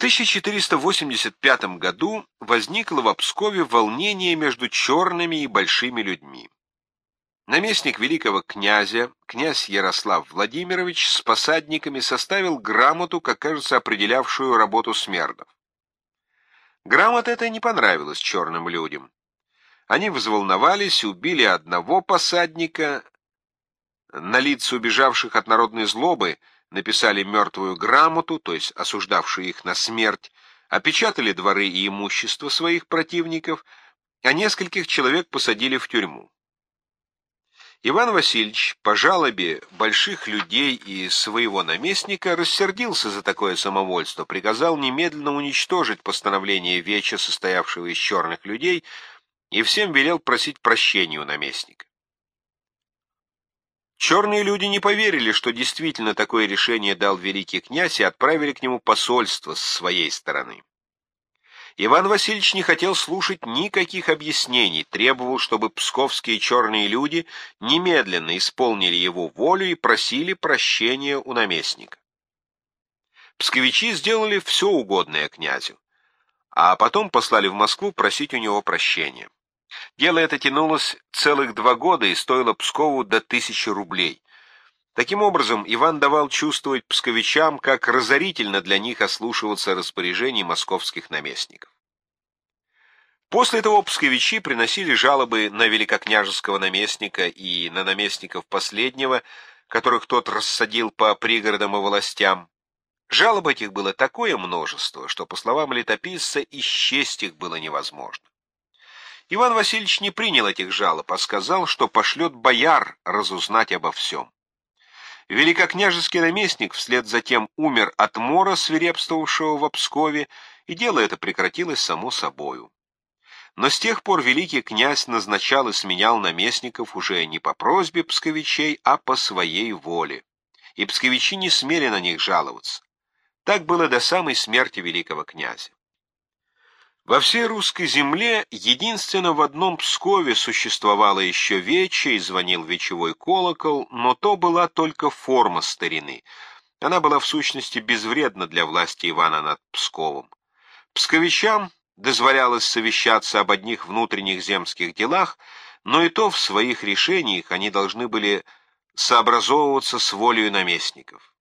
1485 году возникло в Пскове волнение между черными и большими людьми. Наместник великого князя, князь Ярослав Владимирович, с посадниками составил грамоту, как кажется, определявшую работу смердов. Грамота эта не понравилась черным людям. Они взволновались, убили одного посадника, на лица убежавших от народной злобы написали мертвую грамоту, то есть осуждавшую их на смерть, опечатали дворы и имущество своих противников, а нескольких человек посадили в тюрьму. Иван Васильевич по жалобе больших людей и своего наместника рассердился за такое самовольство, приказал немедленно уничтожить постановление Веча, состоявшего из черных людей, и всем велел просить прощения у наместника. Черные люди не поверили, что действительно такое решение дал великий князь, и отправили к нему посольство с своей стороны. Иван Васильевич не хотел слушать никаких объяснений, требовал, чтобы псковские черные люди немедленно исполнили его волю и просили прощения у наместника. Псковичи сделали все угодное князю, а потом послали в Москву просить у него прощения. Дело это тянулось целых два года и стоило Пскову до тысячи рублей. Таким образом, Иван давал чувствовать псковичам, как разорительно для них ослушиваться распоряжений московских наместников. После того псковичи приносили жалобы на великокняжеского наместника и на наместников последнего, которых тот рассадил по пригородам и властям. Жалоб этих было такое множество, что, по словам летописца, исчесть их было невозможно. Иван Васильевич не принял этих жалоб, а сказал, что пошлет бояр разузнать обо всем. Великокняжеский наместник вслед за тем умер от мора, свирепствовавшего в Пскове, и дело это прекратилось само собою. Но с тех пор великий князь назначал и сменял наместников уже не по просьбе псковичей, а по своей воле. И псковичи не смели на них жаловаться. Так было до самой смерти великого князя. Во всей русской земле единственно в одном Пскове существовало еще вече и звонил вечевой колокол, но то была только форма старины. Она была в сущности безвредна для власти Ивана над Псковом. Псковичам дозволялось совещаться об одних внутренних земских делах, но и то в своих решениях они должны были сообразовываться с волей наместников.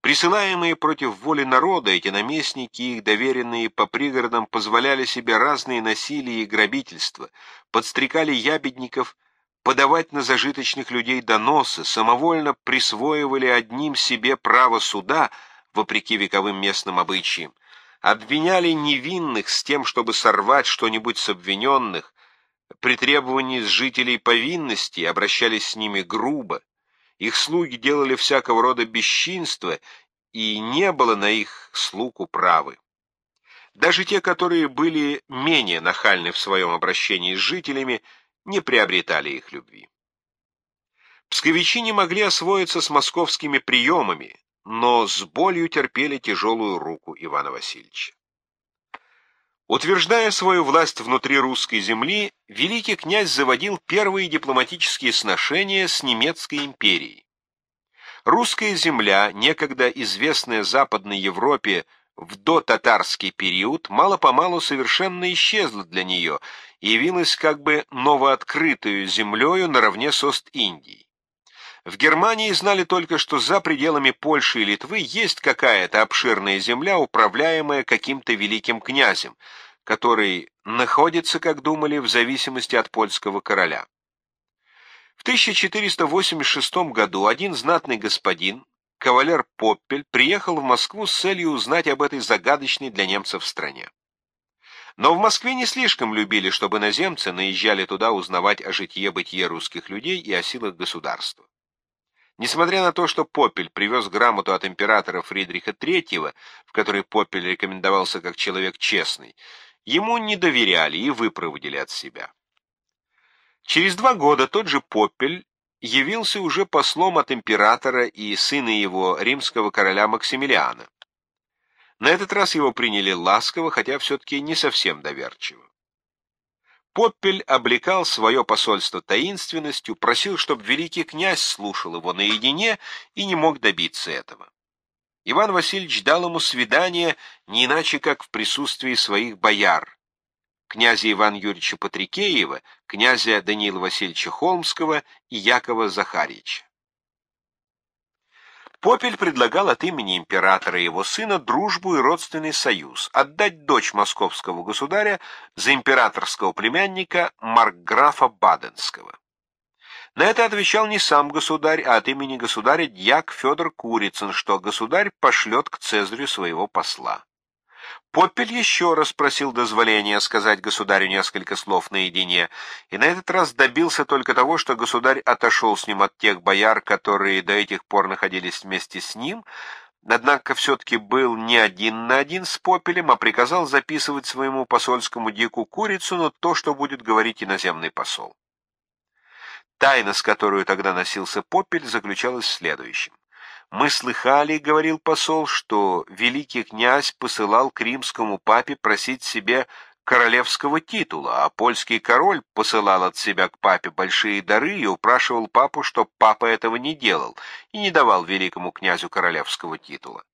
Присылаемые против воли народа, эти наместники и их доверенные по пригородам позволяли себе разные насилия и грабительства, подстрекали ябедников подавать на зажиточных людей доносы, самовольно присвоивали одним себе право суда, вопреки вековым местным обычаям, обвиняли невинных с тем, чтобы сорвать что-нибудь с обвиненных, при требовании с жителей повинности обращались с ними грубо, их слуги делали всякого рода бесчинства, и не было на их слуг управы. Даже те, которые были менее нахальны в своем обращении с жителями, не приобретали их любви. Псковичи не могли освоиться с московскими приемами, но с болью терпели тяжелую руку Ивана Васильевича. Утверждая свою власть внутри русской земли, великий князь заводил первые дипломатические сношения с немецкой империей. Русская земля, некогда известная Западной Европе в дотатарский период, мало-помалу совершенно исчезла для нее и явилась как бы новооткрытую землею наравне с Ост-Индией. В Германии знали только, что за пределами Польши и Литвы есть какая-то обширная земля, управляемая каким-то великим князем, который находится, как думали, в зависимости от польского короля. В 1486 году один знатный господин, кавалер Поппель, приехал в Москву с целью узнать об этой загадочной для немцев стране. Но в Москве не слишком любили, чтобы наземцы наезжали туда узнавать о житье-бытие русских людей и о силах государства. Несмотря на то, что Попель привез грамоту от императора Фридриха III, в которой Попель рекомендовался как человек честный, ему не доверяли и выпроводили от себя. Через два года тот же Попель явился уже послом от императора и сына его, римского короля Максимилиана. На этот раз его приняли ласково, хотя все-таки не совсем доверчиво. Поппель облекал свое посольство таинственностью, просил, чтобы великий князь слушал его наедине и не мог добиться этого. Иван Васильевич дал ему свидание не иначе, как в присутствии своих бояр, князя Ивана Юрьевича Патрикеева, князя Даниила Васильевича Холмского и Якова Захарьевича. Попель предлагал от имени императора и его сына дружбу и родственный союз, отдать дочь московского государя за императорского племянника Маркграфа Баденского. На это отвечал не сам государь, а от имени государя дьяк Федор Курицын, что государь пошлет к Цезарю своего посла. Попель еще раз просил дозволения сказать государю несколько слов наедине, и на этот раз добился только того, что государь отошел с ним от тех бояр, которые до этих пор находились вместе с ним, однако все-таки был не один на один с Попелем, а приказал записывать своему посольскому дику курицу, но то, что будет говорить иноземный посол. Тайна, с которой тогда носился Попель, заключалась в следующем. «Мы слыхали, — говорил посол, — что великий князь посылал к римскому папе просить себе королевского титула, а польский король посылал от себя к папе большие дары и упрашивал папу, чтоб папа этого не делал и не давал великому князю королевского титула.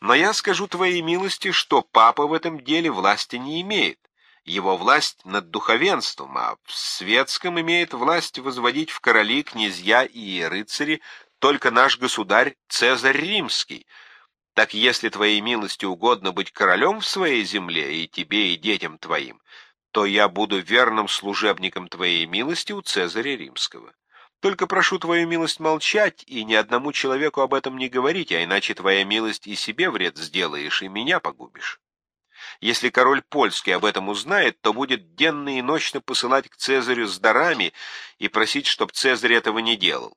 Но я скажу твоей милости, что папа в этом деле власти не имеет. Его власть над духовенством, а в светском имеет власть возводить в короли, князья и рыцари только наш государь Цезарь Римский. Так если твоей милости угодно быть королем в своей земле, и тебе, и детям твоим, то я буду верным служебником твоей милости у Цезаря Римского. Только прошу твою милость молчать и ни одному человеку об этом не говорить, а иначе твоя милость и себе вред сделаешь, и меня погубишь. Если король польский об этом узнает, то будет денно и ночно посылать к Цезарю с дарами и просить, чтоб Цезарь этого не делал.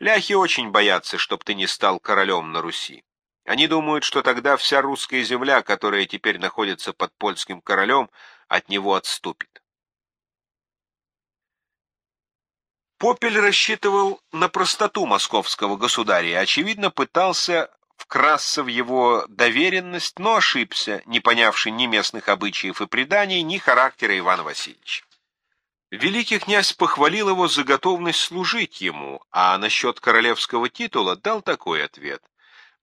Ляхи очень боятся, чтоб ты не стал королем на Руси. Они думают, что тогда вся русская земля, которая теперь находится под польским королем, от него отступит. Попель рассчитывал на простоту московского государя и, очевидно, пытался вкрасться в его доверенность, но ошибся, не понявший ни местных обычаев и преданий, ни характера Ивана Васильевича. Великий князь похвалил его за готовность служить ему, а насчет королевского титула дал такой ответ.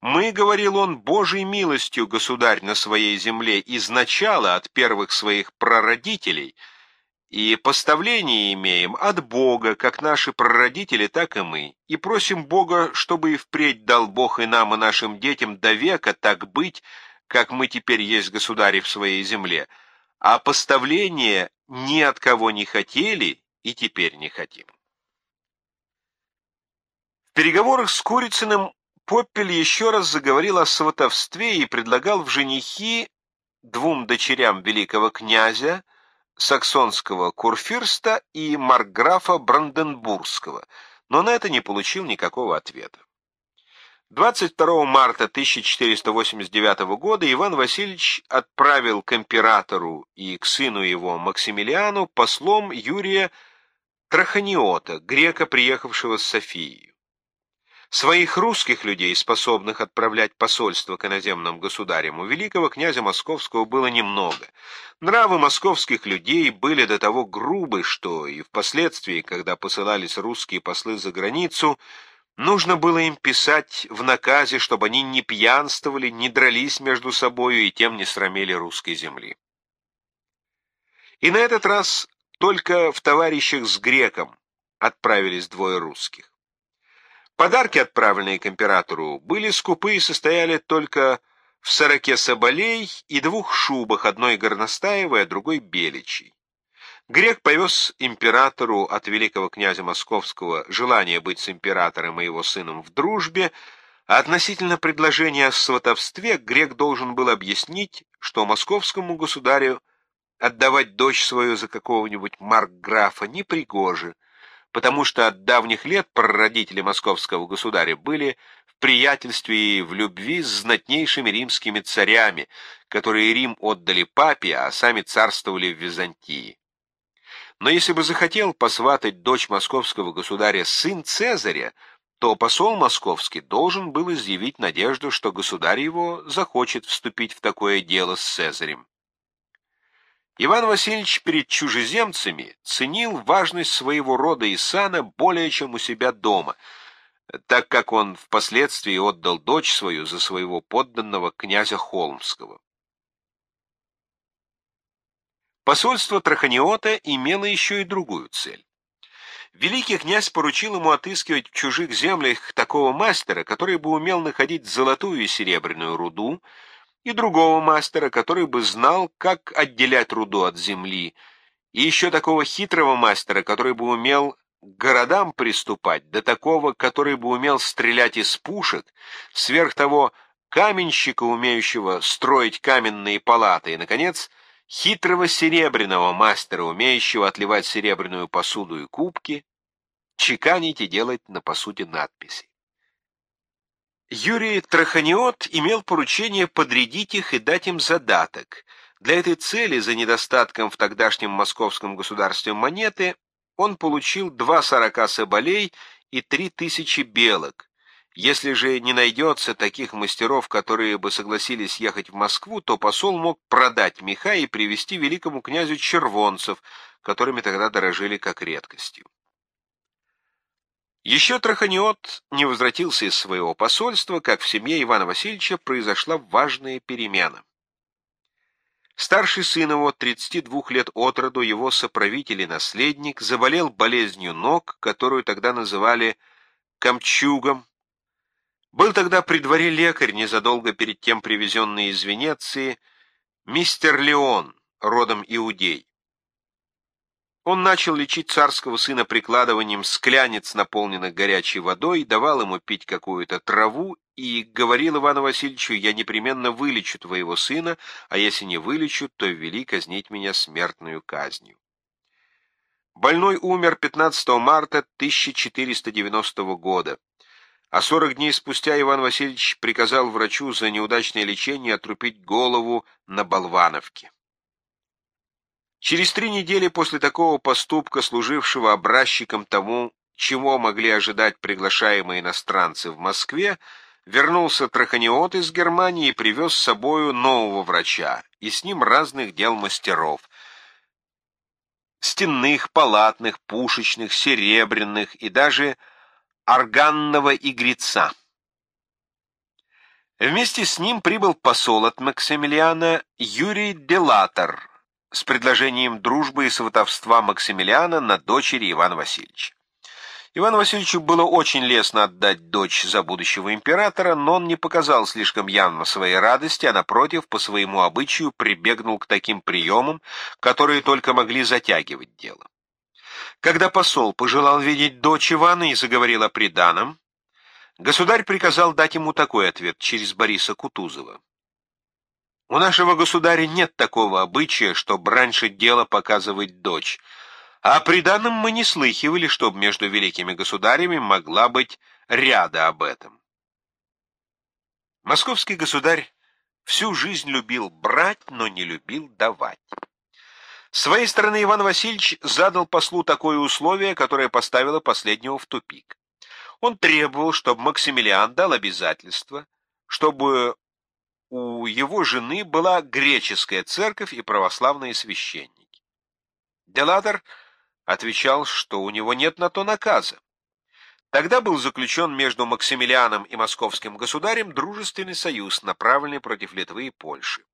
«Мы, — говорил он, — Божьей милостью, государь, на своей земле изначало от первых своих прародителей, и поставление имеем от Бога, как наши прародители, так и мы, и просим Бога, чтобы и впредь дал Бог и нам, и нашим детям до века так быть, как мы теперь есть государи в своей земле, а поставление ни от кого не хотели и теперь не хотим. В переговорах с Курицыным Поппель еще раз заговорил о сватовстве и предлагал в женихи двум дочерям великого князя, саксонского курфюрста и марграфа Бранденбургского, но на это не получил никакого ответа. 22 марта 1489 года Иван Васильевич отправил к императору и к сыну его Максимилиану послом Юрия Траханиота, грека, приехавшего с Софией. Своих русских людей, способных отправлять посольство к иноземным государям, у великого князя Московского было немного. Нравы московских людей были до того грубы, что и впоследствии, когда посылались русские послы за границу, Нужно было им писать в наказе, чтобы они не пьянствовали, не дрались между собою и тем не срамили русской земли. И на этот раз только в товарищах с греком отправились двое русских. Подарки, отправленные к императору, были скупы и состояли только в сороке соболей и двух шубах, одной горностаевой, а другой беличьей. Грек повез императору от великого князя Московского желание быть с императором и его сыном в дружбе, а относительно предложения о сватовстве грек должен был объяснить, что московскому государю отдавать дочь свою за какого-нибудь маркграфа непригоже, потому что от давних лет прародители московского государя были в приятельстве и в любви с знатнейшими римскими царями, которые Рим отдали папе, а сами царствовали в Византии. Но если бы захотел посватать дочь московского государя сын Цезаря, то посол московский должен был изъявить надежду, что государь его захочет вступить в такое дело с Цезарем. Иван Васильевич перед чужеземцами ценил важность своего рода и сана более, чем у себя дома, так как он впоследствии отдал дочь свою за своего подданного князя Холмского. Посольство Траханиота имело еще и другую цель. Великий князь поручил ему отыскивать в чужих землях такого мастера, который бы умел находить золотую и серебряную руду, и другого мастера, который бы знал, как отделять руду от земли, и еще такого хитрого мастера, который бы умел к городам приступать, до такого, который бы умел стрелять из пушек, сверх того каменщика, умеющего строить каменные палаты, и, наконец, хитрого серебряного мастера, умеющего отливать серебряную посуду и кубки, чеканить и делать на посуде надписи. Юрий Траханиот имел поручение подрядить их и дать им задаток. Для этой цели, за недостатком в тогдашнем московском государстве монеты, он получил два сорока соболей и три тысячи белок. Если же не найдется таких мастеров, которые бы согласились ехать в Москву, то посол мог продать меха и привезти великому князю червонцев, которыми тогда дорожили как редкостью. Еще Траханиот не возвратился из своего посольства, как в семье Ивана Васильевича произошла важная перемена. Старший сын его, 32 лет от роду, его соправитель и наследник, заболел болезнью ног, которую тогда называли камчугом. Был тогда при дворе лекарь, незадолго перед тем привезенный из Венеции, мистер Леон, родом иудей. Он начал лечить царского сына прикладыванием склянец, наполненных горячей водой, давал ему пить какую-то траву и говорил Ивану Васильевичу, «Я непременно вылечу твоего сына, а если не вылечу, то вели казнить меня смертную казнью». Больной умер 15 марта 1490 года, а 40 дней спустя Иван Васильевич приказал врачу за неудачное лечение отрубить голову на Болвановке. Через три недели после такого поступка, служившего образчиком тому, чего могли ожидать приглашаемые иностранцы в Москве, вернулся Траханиот из Германии и привез с собою нового врача, и с ним разных дел мастеров. Стенных, палатных, пушечных, серебряных и даже органного игреца. Вместе с ним прибыл посол от Максимилиана Юрий Делатор, с предложением дружбы и сватовства Максимилиана на дочери Ивана Васильевича. Ивану Васильевичу было очень лестно отдать дочь за будущего императора, но он не показал слишком явно своей радости, а напротив, по своему обычаю, прибегнул к таким приемам, которые только могли затягивать дело. Когда посол пожелал видеть дочь Ивана и заговорил о приданом, государь приказал дать ему такой ответ через Бориса Кутузова. У нашего государя нет такого обычая, чтобы раньше дело показывать дочь, а при данном мы не слыхивали, чтобы между великими государями могла быть ряда об этом. Московский государь всю жизнь любил брать, но не любил давать. С своей стороны Иван Васильевич задал послу такое условие, которое поставило последнего в тупик. Он требовал, чтобы Максимилиан дал обязательство, чтобы у его жены была греческая церковь и православные священники. Делатор отвечал, что у него нет на то наказа. Тогда был заключен между Максимилианом и московским государем дружественный союз, направленный против Литвы и Польши.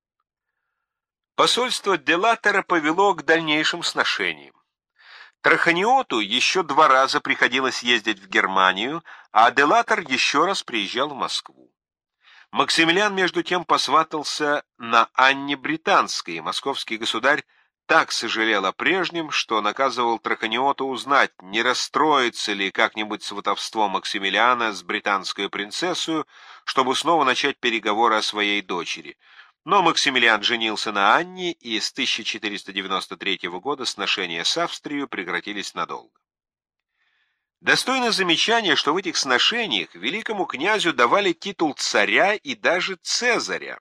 Посольство Делатора повело к дальнейшим сношениям. Траханиоту еще два раза приходилось ездить в Германию, а Делатор еще раз приезжал в Москву. Максимилиан, между тем, посватался на Анне Британской, и московский государь так сожалел о прежнем, что наказывал Траханиоту узнать, не расстроится ли как-нибудь сватовство Максимилиана с британской принцессой, чтобы снова начать переговоры о своей дочери. Но Максимилиан женился на Анне, и с 1493 года сношения с Австрией прекратились надолго. Достойно замечания, что в этих сношениях великому князю давали титул царя и даже цезаря.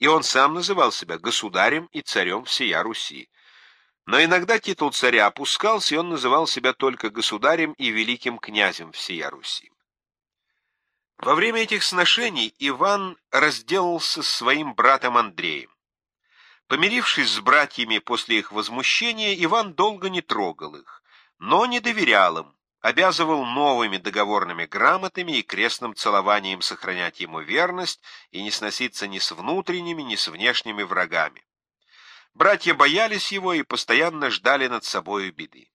И он сам называл себя государем и царем всея Руси. Но иногда титул царя опускался, и он называл себя только государем и великим князем всея Руси. Во время этих сношений Иван разделался с своим братом Андреем. Помирившись с братьями после их возмущения, Иван долго не трогал их но не доверял им, обязывал новыми договорными грамотами и крестным целованием сохранять ему верность и не сноситься ни с внутренними, ни с внешними врагами. Братья боялись его и постоянно ждали над собою беды.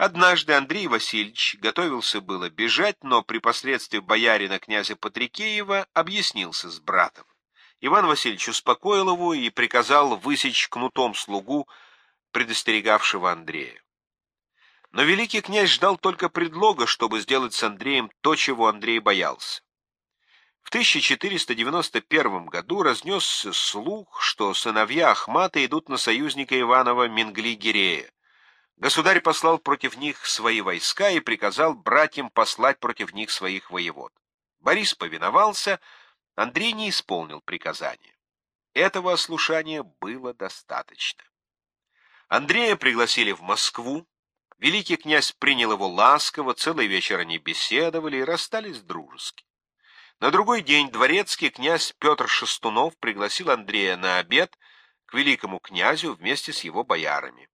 Однажды Андрей Васильевич готовился было бежать, но при последствии боярина князя Патрикеева объяснился с братом. Иван Васильевич успокоил его и приказал высечь кнутом слугу, предостерегавшего Андрея. Но великий князь ждал только предлога, чтобы сделать с Андреем то, чего Андрей боялся. В 1491 году разнесся слух, что сыновья Ахмата идут на союзника Иванова Менгли-Гирея. Государь послал против них свои войска и приказал братьям послать против них своих воевод. Борис повиновался, Андрей не исполнил приказания. Этого ослушания было достаточно. Андрея пригласили в Москву, великий князь принял его ласково, целый вечер они беседовали и расстались дружески. На другой день дворецкий князь Петр Шестунов пригласил Андрея на обед к великому князю вместе с его боярами.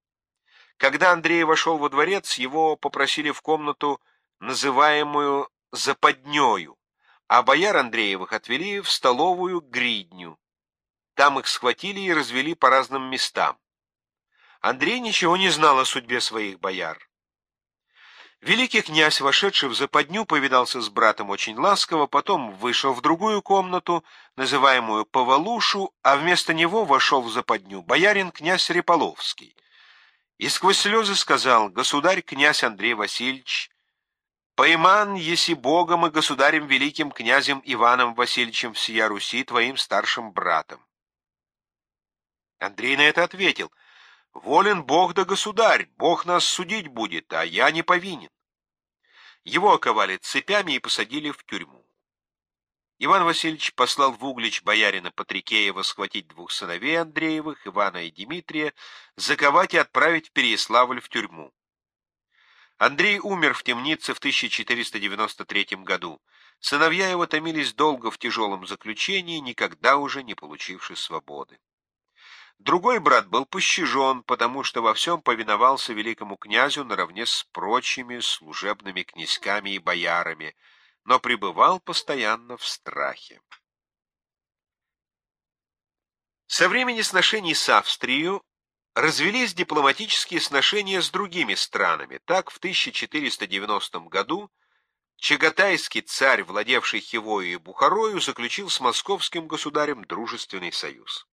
Когда Андрей вошел во дворец, его попросили в комнату, называемую «западнею», а бояр Андреевых отвели в столовую гридню. Там их схватили и развели по разным местам. Андрей ничего не знал о судьбе своих бояр. Великий князь, вошедший в западню, повидался с братом очень ласково, потом вышел в другую комнату, называемую Повалушу, а вместо него вошел в западню боярин князь Реполовский и сквозь слезы сказал, «Государь князь Андрей Васильевич, пойман еси Богом и государем великим князем Иваном Васильевичем всея Руси, твоим старшим братом». Андрей на это ответил, «Волен Бог да государь, Бог нас судить будет, а я не повинен». Его оковали цепями и посадили в тюрьму. Иван Васильевич послал в Углич боярина Патрикеева схватить двух сыновей Андреевых, Ивана и Дмитрия, заковать и отправить в Переяславль в тюрьму. Андрей умер в темнице в 1493 году. Сыновья его томились долго в тяжелом заключении, никогда уже не получивши свободы. Другой брат был пощажен, потому что во всем повиновался великому князю наравне с прочими служебными князьками и боярами — но пребывал постоянно в страхе. Со времени сношений с Австрией развелись дипломатические сношения с другими странами. Так, в 1490 году Чагатайский царь, владевший Хивою и Бухарою, заключил с московским государем дружественный союз.